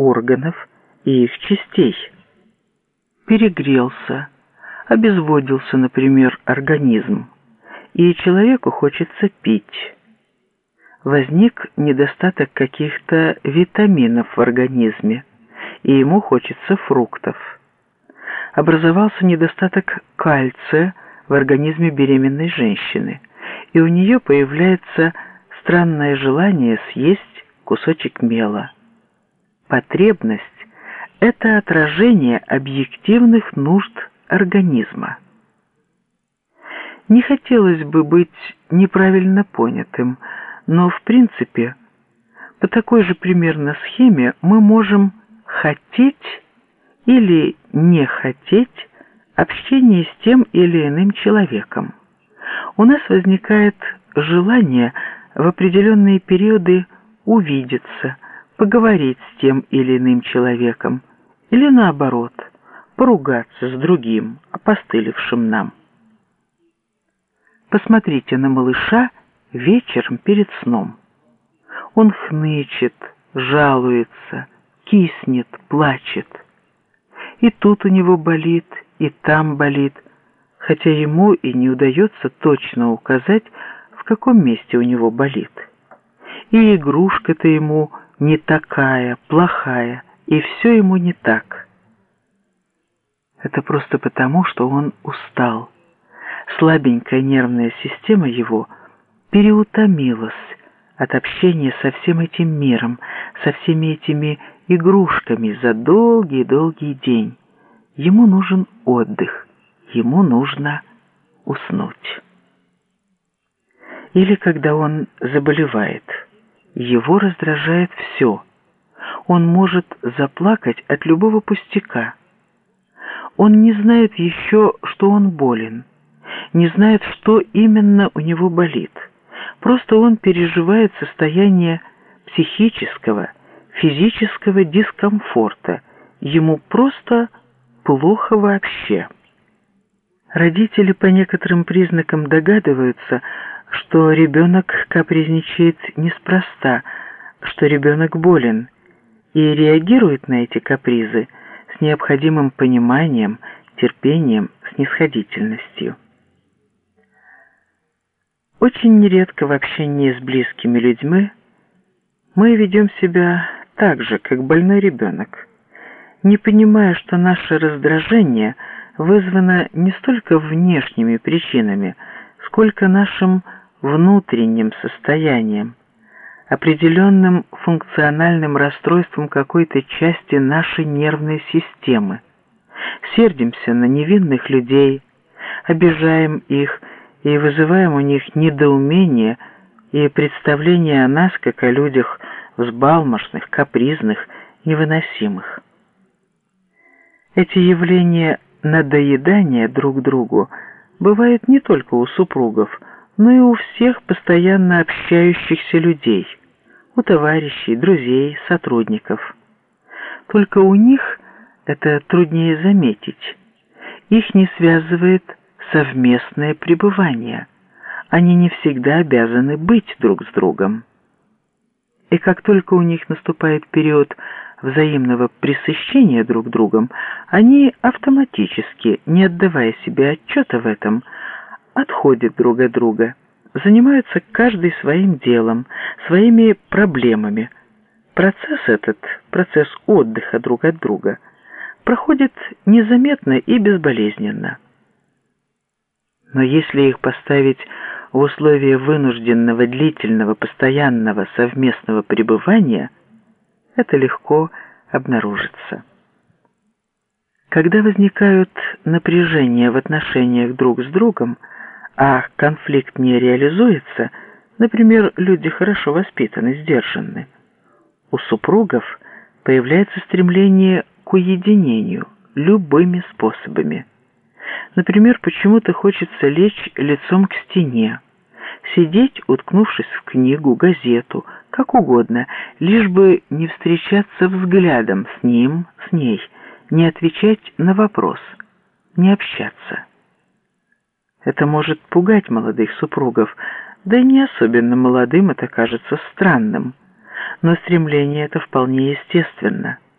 органов и их частей. Перегрелся, обезводился, например, организм, и человеку хочется пить. Возник недостаток каких-то витаминов в организме, и ему хочется фруктов. Образовался недостаток кальция в организме беременной женщины, и у нее появляется странное желание съесть кусочек мела. Потребность – это отражение объективных нужд организма. Не хотелось бы быть неправильно понятым, но в принципе по такой же примерно схеме мы можем хотеть или не хотеть общения с тем или иным человеком. У нас возникает желание в определенные периоды увидеться, поговорить с тем или иным человеком, или наоборот, поругаться с другим, опостылевшим нам. Посмотрите на малыша вечером перед сном. Он хнычет, жалуется, киснет, плачет. И тут у него болит, и там болит, хотя ему и не удается точно указать, в каком месте у него болит. И игрушка-то ему не такая, плохая, и все ему не так. Это просто потому, что он устал. Слабенькая нервная система его переутомилась от общения со всем этим миром, со всеми этими игрушками за долгий-долгий день. Ему нужен отдых, ему нужно уснуть. Или когда он заболевает, его раздражает все. Он может заплакать от любого пустяка. Он не знает еще, что он болен, не знает, что именно у него болит. Просто он переживает состояние психического, физического дискомфорта. Ему просто плохо вообще. Родители по некоторым признакам догадываются, что ребенок капризничает неспроста, что ребенок болен, и реагирует на эти капризы с необходимым пониманием, терпением, снисходительностью. Очень нередко в общении с близкими людьми мы ведем себя так же, как больной ребенок, не понимая, что наше раздражение вызвано не столько внешними причинами, сколько нашим внутренним состоянием, определенным функциональным расстройством какой-то части нашей нервной системы. Сердимся на невинных людей, обижаем их и вызываем у них недоумение и представление о нас как о людях взбалмошных, капризных, невыносимых. Эти явления надоедания друг другу бывают не только у супругов, но и у всех постоянно общающихся людей, у товарищей, друзей, сотрудников. Только у них это труднее заметить. Их не связывает совместное пребывание. Они не всегда обязаны быть друг с другом. И как только у них наступает период взаимного пресыщения друг другом, они автоматически, не отдавая себе отчета в этом, отходят друг от друга, занимаются каждый своим делом, своими проблемами. Процесс этот, процесс отдыха друг от друга, проходит незаметно и безболезненно. Но если их поставить в условия вынужденного, длительного, постоянного совместного пребывания, это легко обнаружится. Когда возникают напряжения в отношениях друг с другом, а конфликт не реализуется, например, люди хорошо воспитаны, сдержаны, у супругов появляется стремление к уединению любыми способами. Например, почему-то хочется лечь лицом к стене, сидеть, уткнувшись в книгу, газету, как угодно, лишь бы не встречаться взглядом с ним, с ней, не отвечать на вопрос, не общаться. Это может пугать молодых супругов, да и не особенно молодым это кажется странным. Но стремление это вполне естественно –